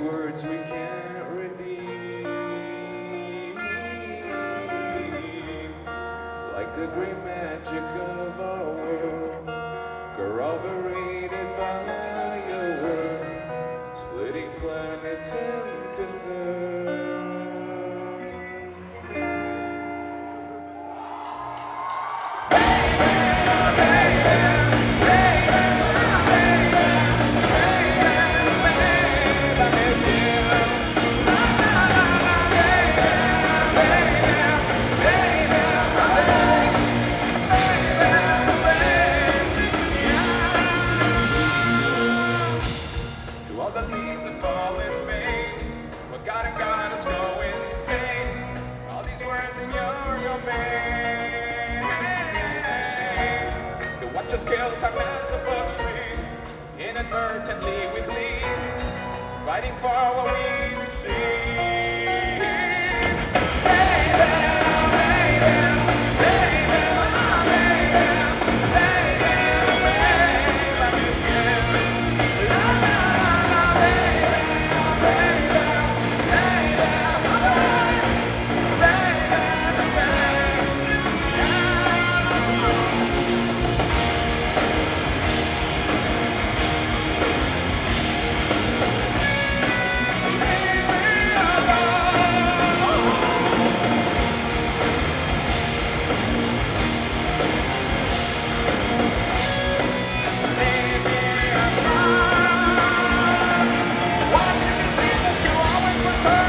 words we can't redeem. Like the great magic of our world, corroborated by your word, splitting planets into thirds. Kill time as the watchers guilt I've had the books read. Inadvertently we bleed, fighting for what we see.